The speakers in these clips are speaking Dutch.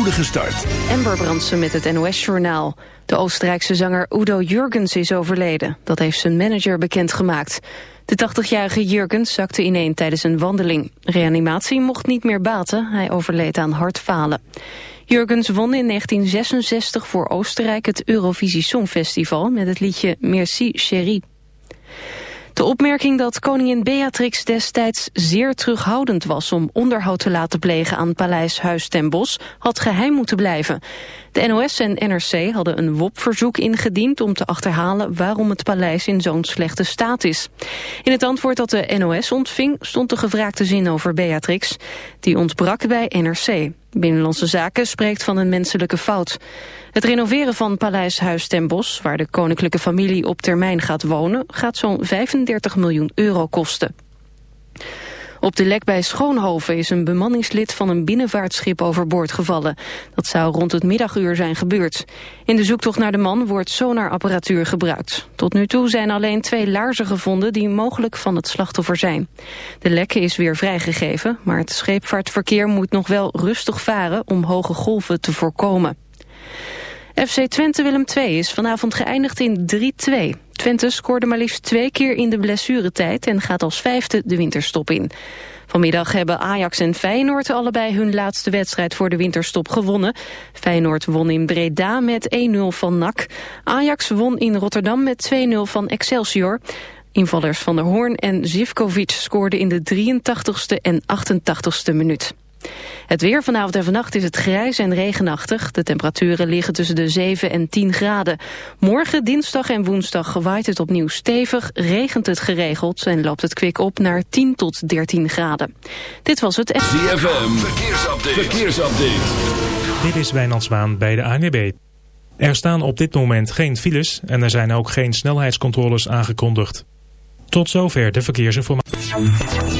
spoedige start. Amber Brandsen met het NOS-journaal. De Oostenrijkse zanger Udo Jurgens is overleden. Dat heeft zijn manager bekendgemaakt. De 80-jarige Jurgens zakte ineen tijdens een wandeling. Reanimatie mocht niet meer baten. Hij overleed aan hartfalen. Jurgens won in 1966 voor Oostenrijk het Eurovisie Songfestival... met het liedje Merci Chérie. De opmerking dat koningin Beatrix destijds zeer terughoudend was om onderhoud te laten plegen aan Paleis Huis ten Bosch had geheim moeten blijven. De NOS en NRC hadden een WOP-verzoek ingediend om te achterhalen waarom het paleis in zo'n slechte staat is. In het antwoord dat de NOS ontving stond de gevraagde zin over Beatrix. Die ontbrak bij NRC. Binnenlandse Zaken spreekt van een menselijke fout. Het renoveren van Paleis Huis ten Bosch, waar de koninklijke familie op termijn gaat wonen, gaat zo'n 35 miljoen euro kosten. Op de lek bij Schoonhoven is een bemanningslid van een binnenvaartschip overboord gevallen. Dat zou rond het middaguur zijn gebeurd. In de zoektocht naar de man wordt sonarapparatuur gebruikt. Tot nu toe zijn alleen twee laarzen gevonden die mogelijk van het slachtoffer zijn. De lek is weer vrijgegeven, maar het scheepvaartverkeer moet nog wel rustig varen om hoge golven te voorkomen. FC Twente Willem II is vanavond geëindigd in 3-2. Twente scoorde maar liefst twee keer in de blessuretijd en gaat als vijfde de winterstop in. Vanmiddag hebben Ajax en Feyenoord allebei hun laatste wedstrijd voor de winterstop gewonnen. Feyenoord won in Breda met 1-0 van NAC. Ajax won in Rotterdam met 2-0 van Excelsior. Invallers Van der Hoorn en Zivkovic scoorden in de 83ste en 88ste minuut. Het weer vanavond en vannacht is het grijs en regenachtig. De temperaturen liggen tussen de 7 en 10 graden. Morgen, dinsdag en woensdag waait het opnieuw stevig, regent het geregeld... en loopt het kwik op naar 10 tot 13 graden. Dit was het... ZFM, verkeersupdate. verkeersupdate. Dit is Wijnand Zwaan bij de ANWB. Er staan op dit moment geen files en er zijn ook geen snelheidscontroles aangekondigd. Tot zover de verkeersinformatie.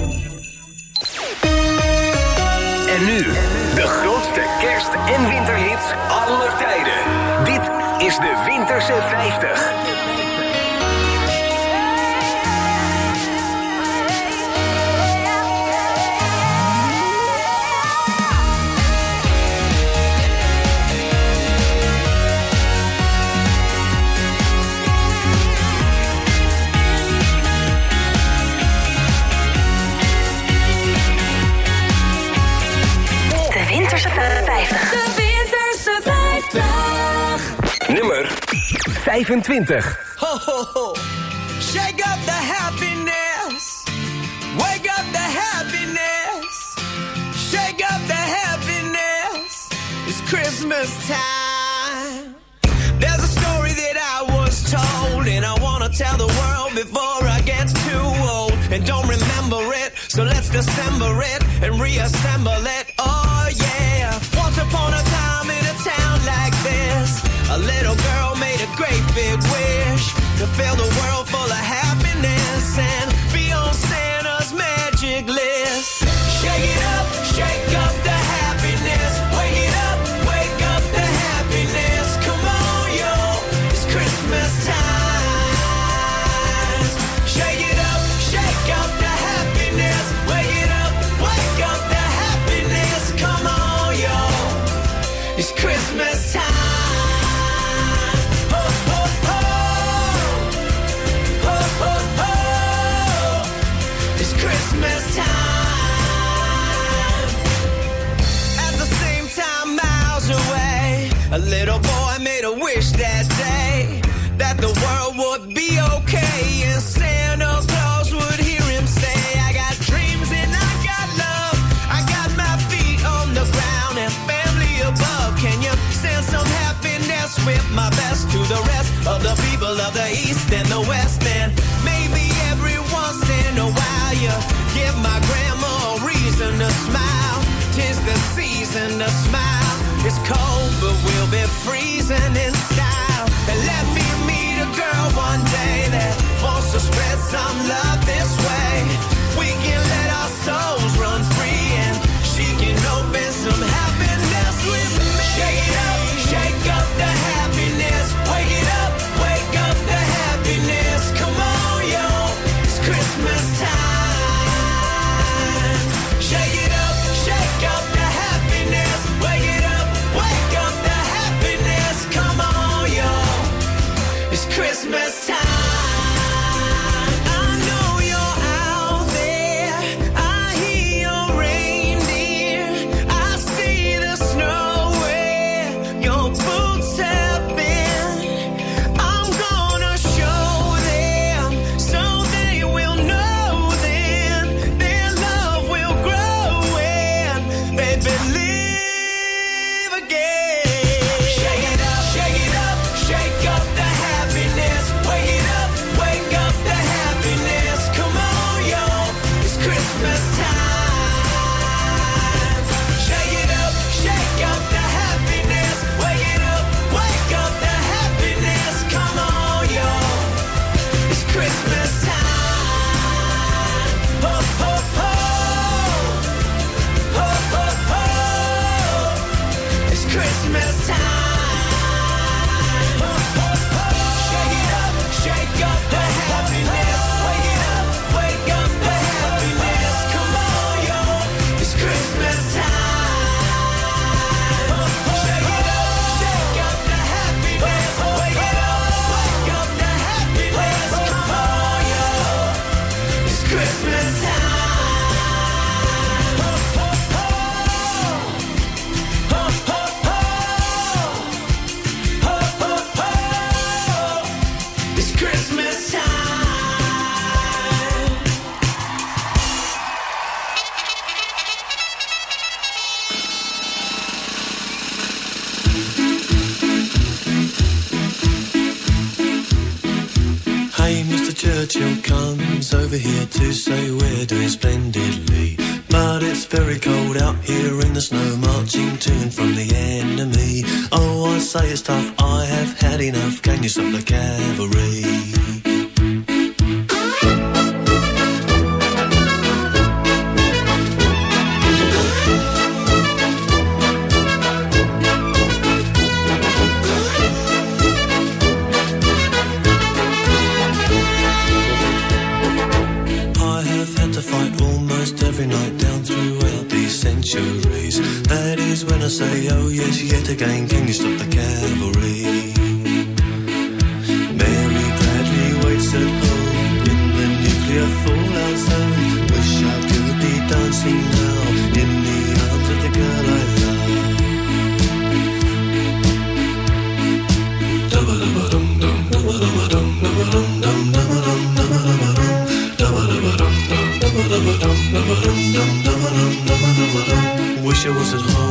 Nu, de grootste kerst- en winterhits aller tijden. Dit is de Winterse 50. Winterse 50. De Winterse 50. Nummer 25. Ho, ho, ho. Shake up the happiness. Wake up the happiness. Shake up the happiness. It's Christmas time. There's a story that I was told, and I want to tell the Christmas time. pissed off. I have had enough. Can you stop the cat? It was a home.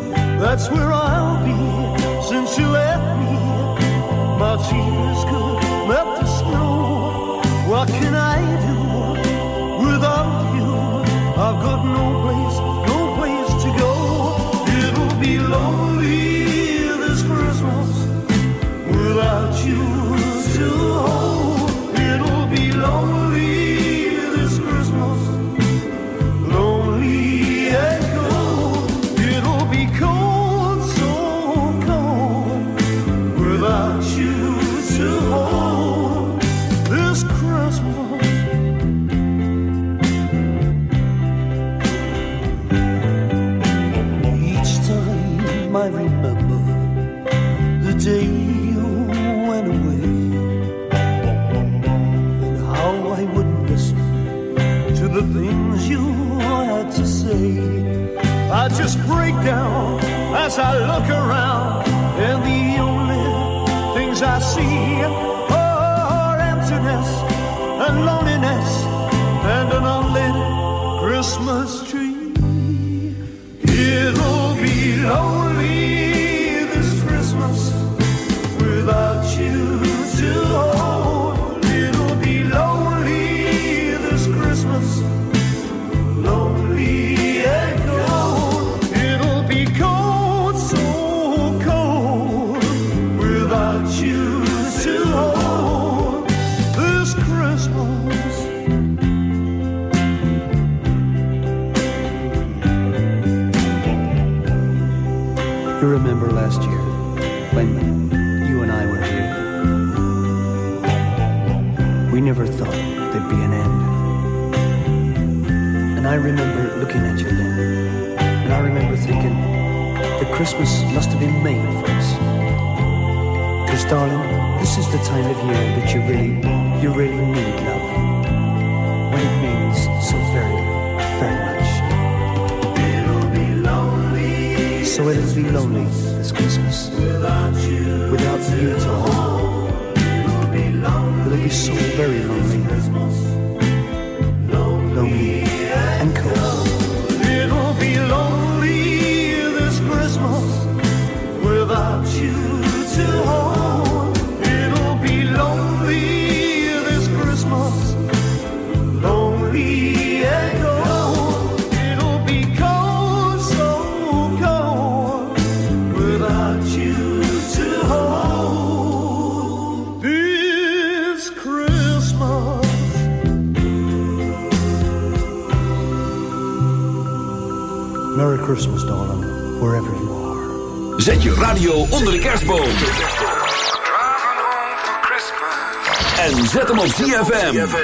That's where I'll be since you left me. My tears could melt the snow. What can I? as I look around. FM.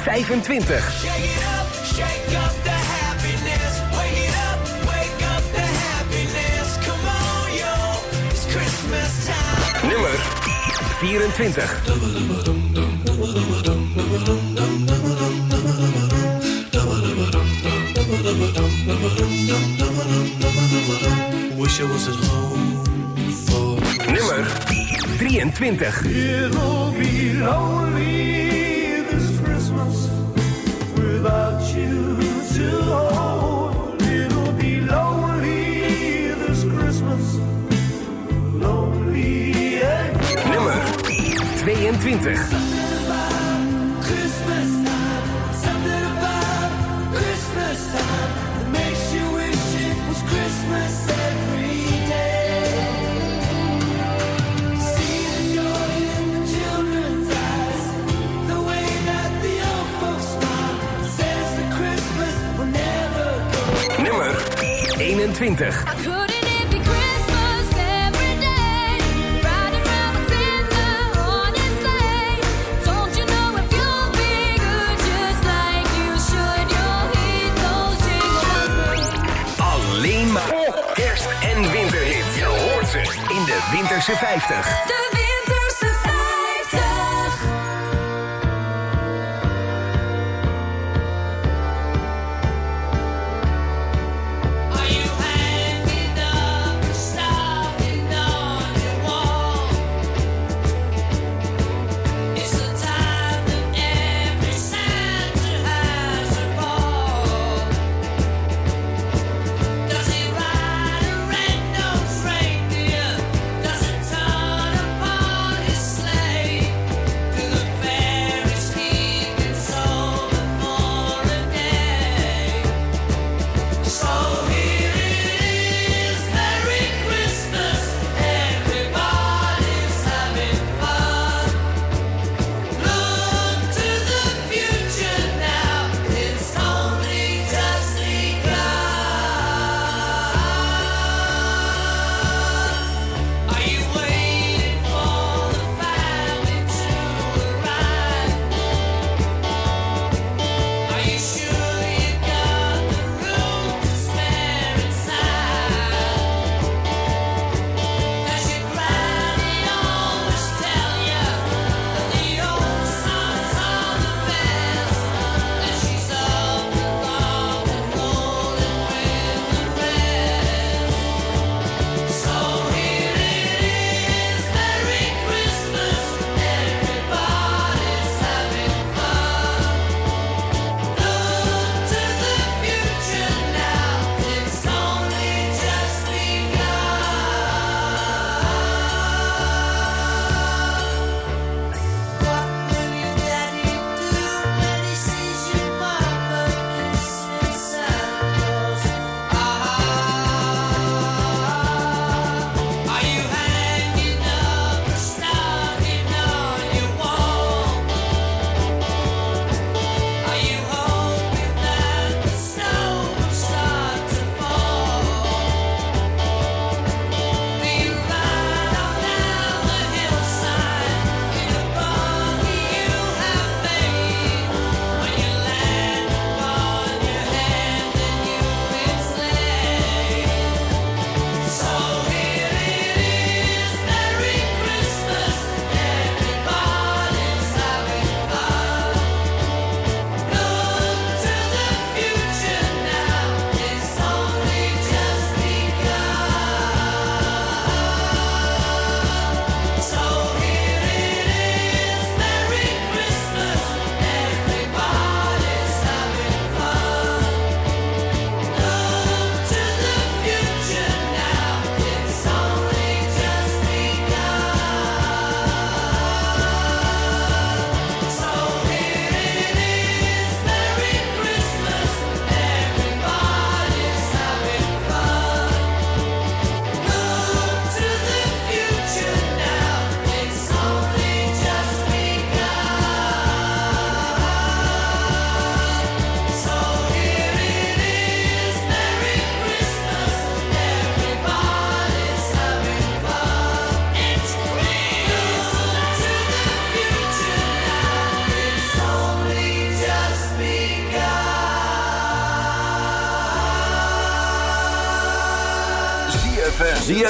25. Nummer 24. Wish I was at home for... Nummer 23. It'll be lonely without you to hold. It'll be lonely this Christmas. Lonely. Eh? Nummer 22. 25. Alleen maar kerst- en winterhit. Je hoort ze in de Winterse 50.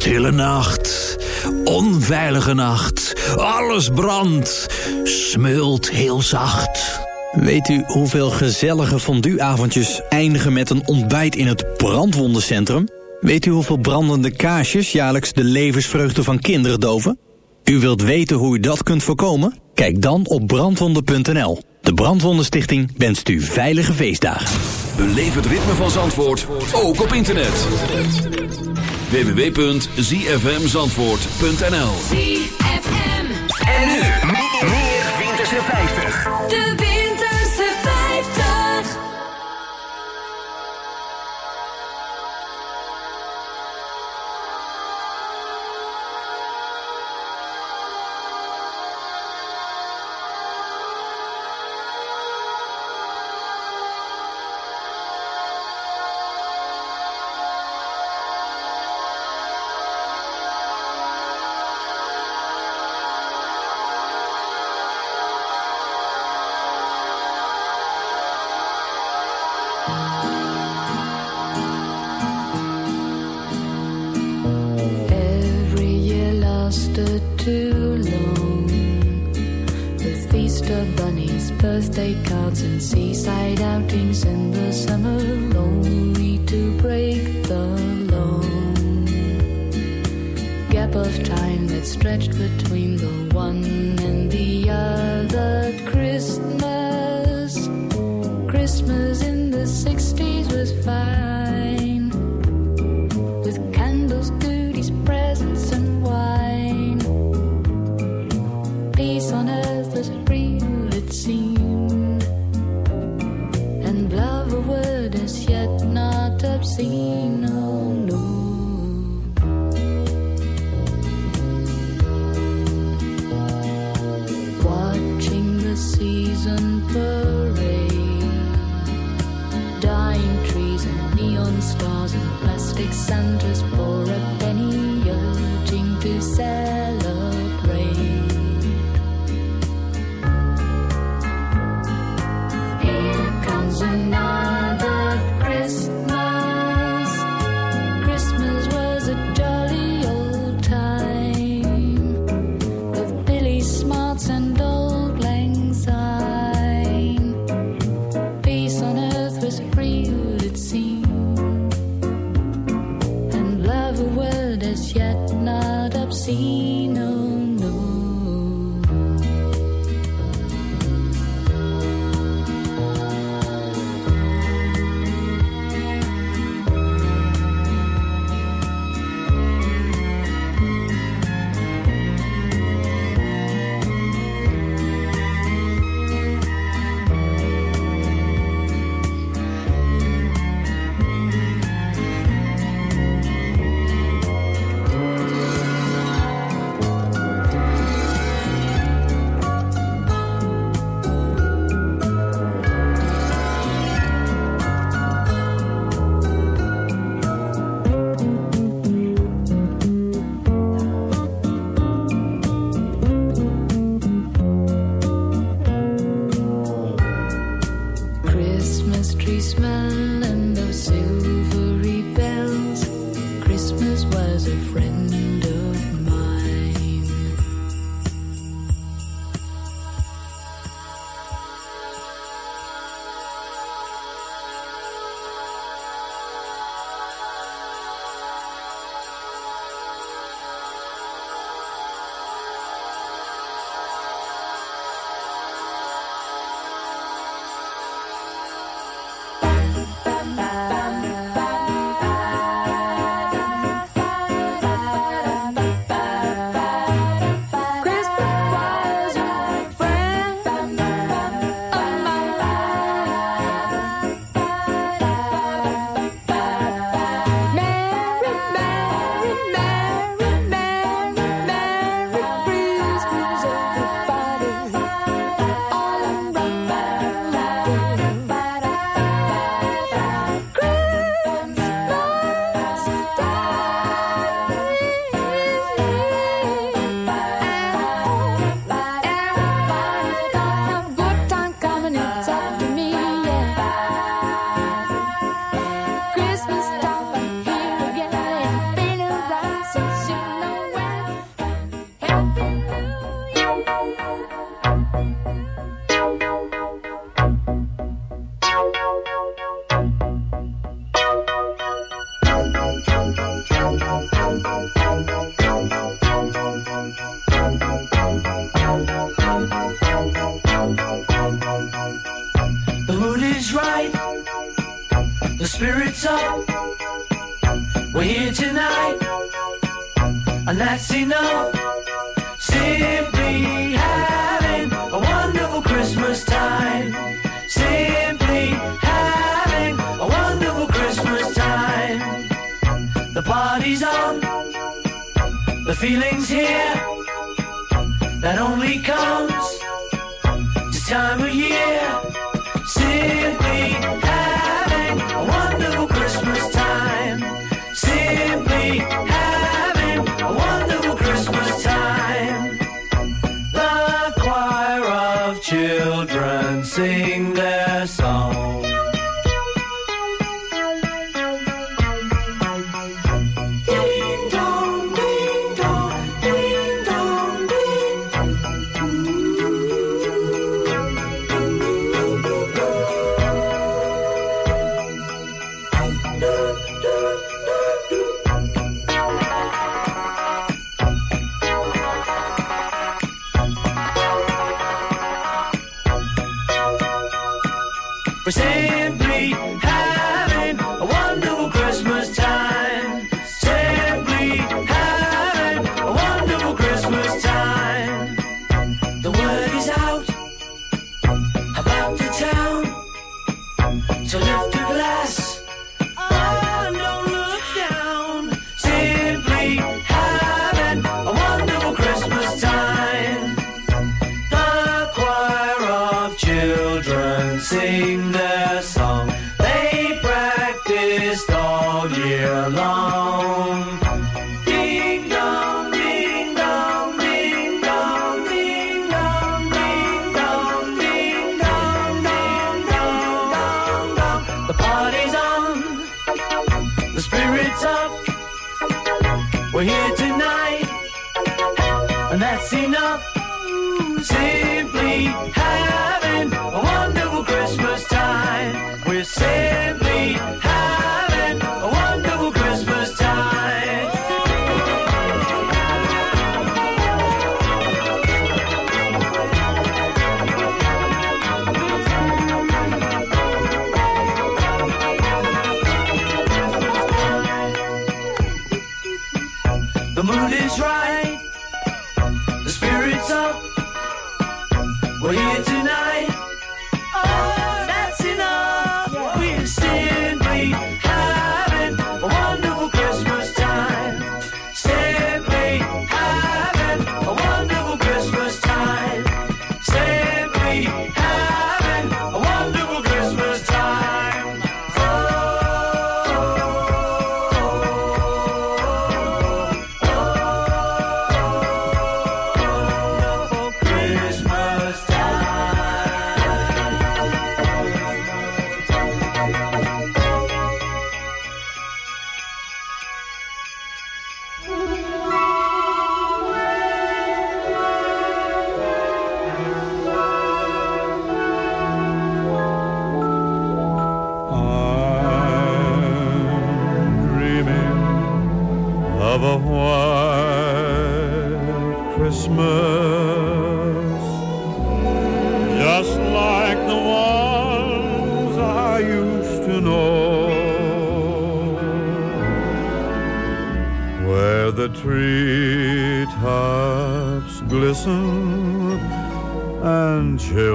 Stille nacht, onveilige nacht, alles brandt, smult heel zacht. Weet u hoeveel gezellige fondueavondjes eindigen met een ontbijt in het brandwondencentrum? Weet u hoeveel brandende kaarsjes jaarlijks de levensvreugde van kinderen doven? U wilt weten hoe u dat kunt voorkomen? Kijk dan op brandwonden.nl. De Brandwondenstichting wenst u veilige feestdagen. Beleef het ritme van Zandvoort, ook op internet. www.zfmzandvoort.nl ZFM. En nu, meer Winterse 50. De seems. as a friend. feelings here that only We're here tonight, and that's enough. Simply have.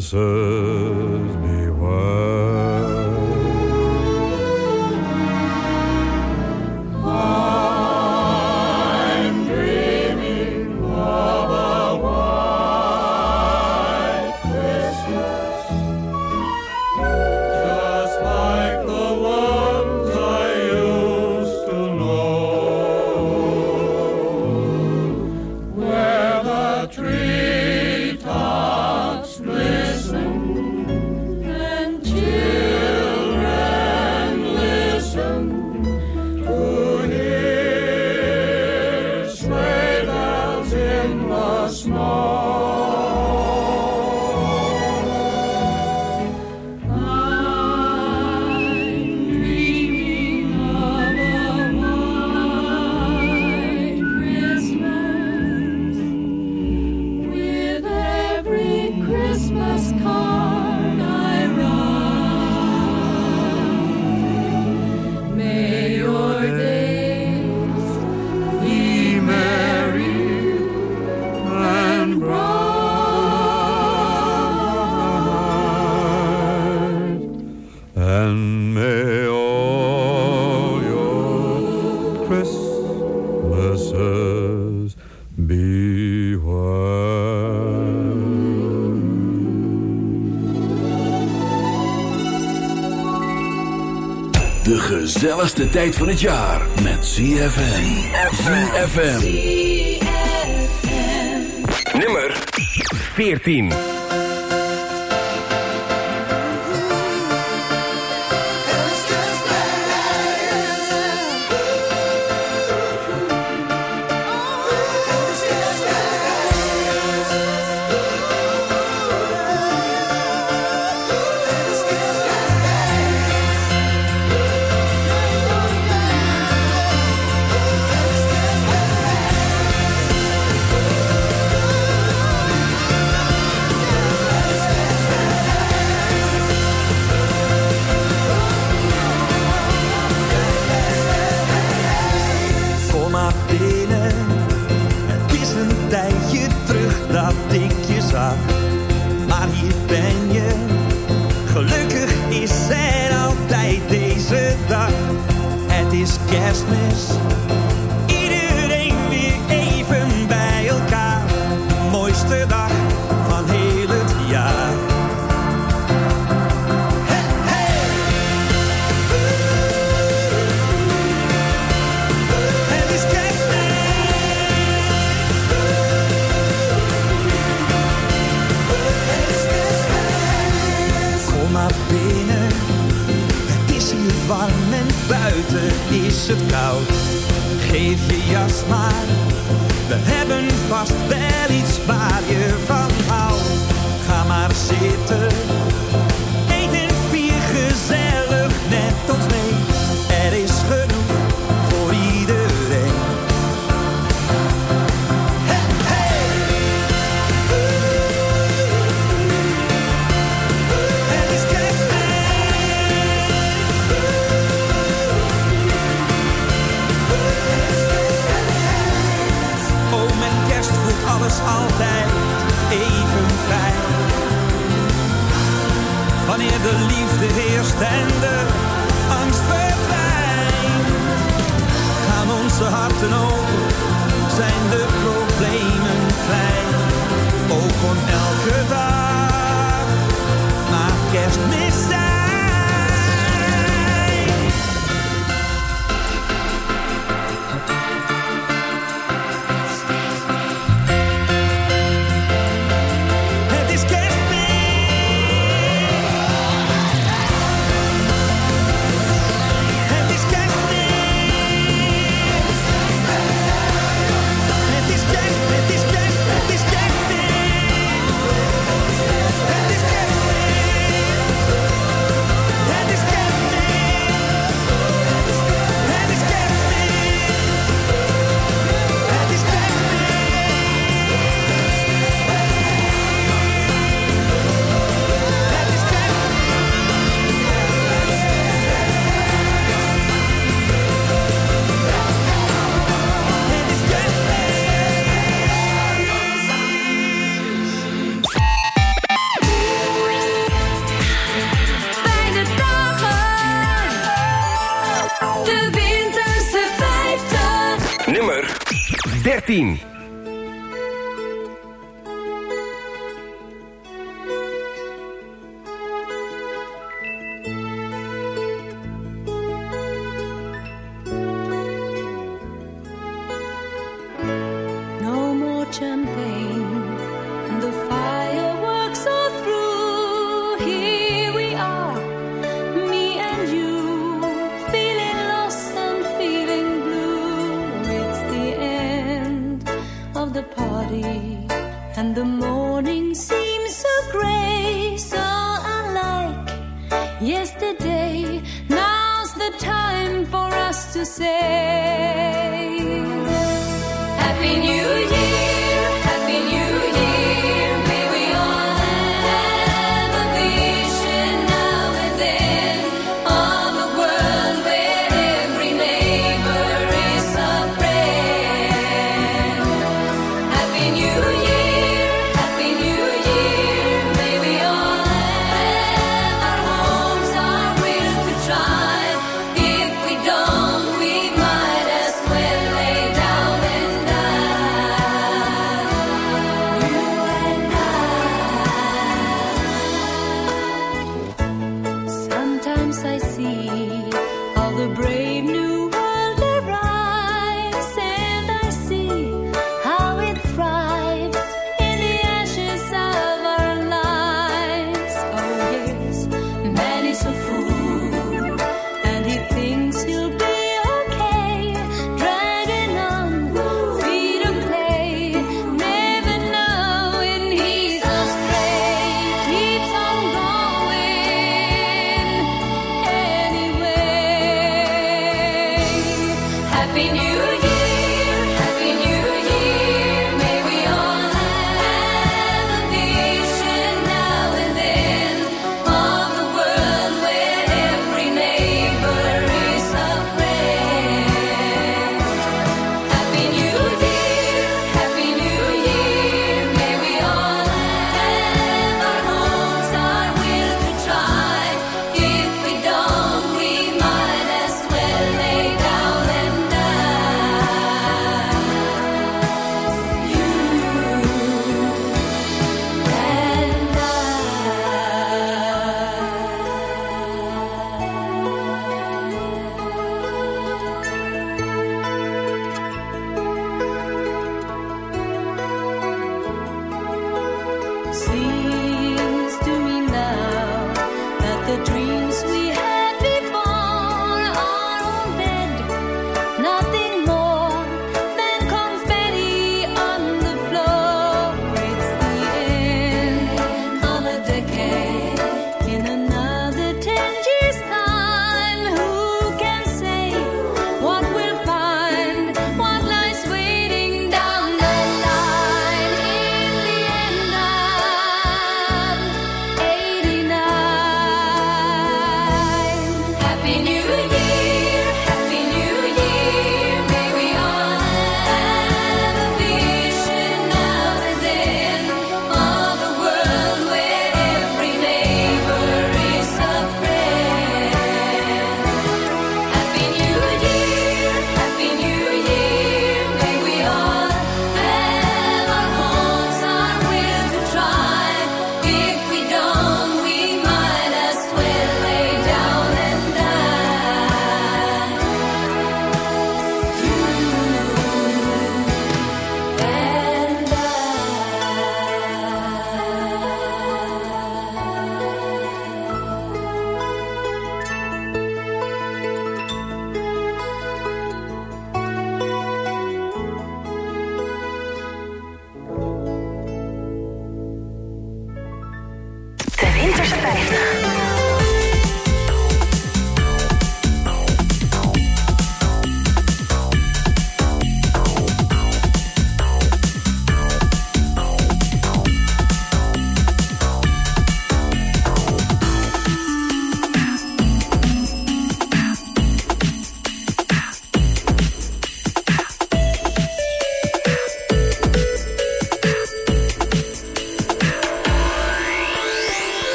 se gezelligste tijd van het jaar met ZFM. ZFM. Nummer 14. het koud. Geef je jas maar, we hebben vast wel iets waar je van houdt. Ga maar zitten wanneer de liefde heerst en de angst verdwijnt. Gaan onze harten open, zijn de problemen klein. Ook om elke dag maar kerstmis zijn. 10.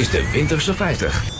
is de Winterse 50.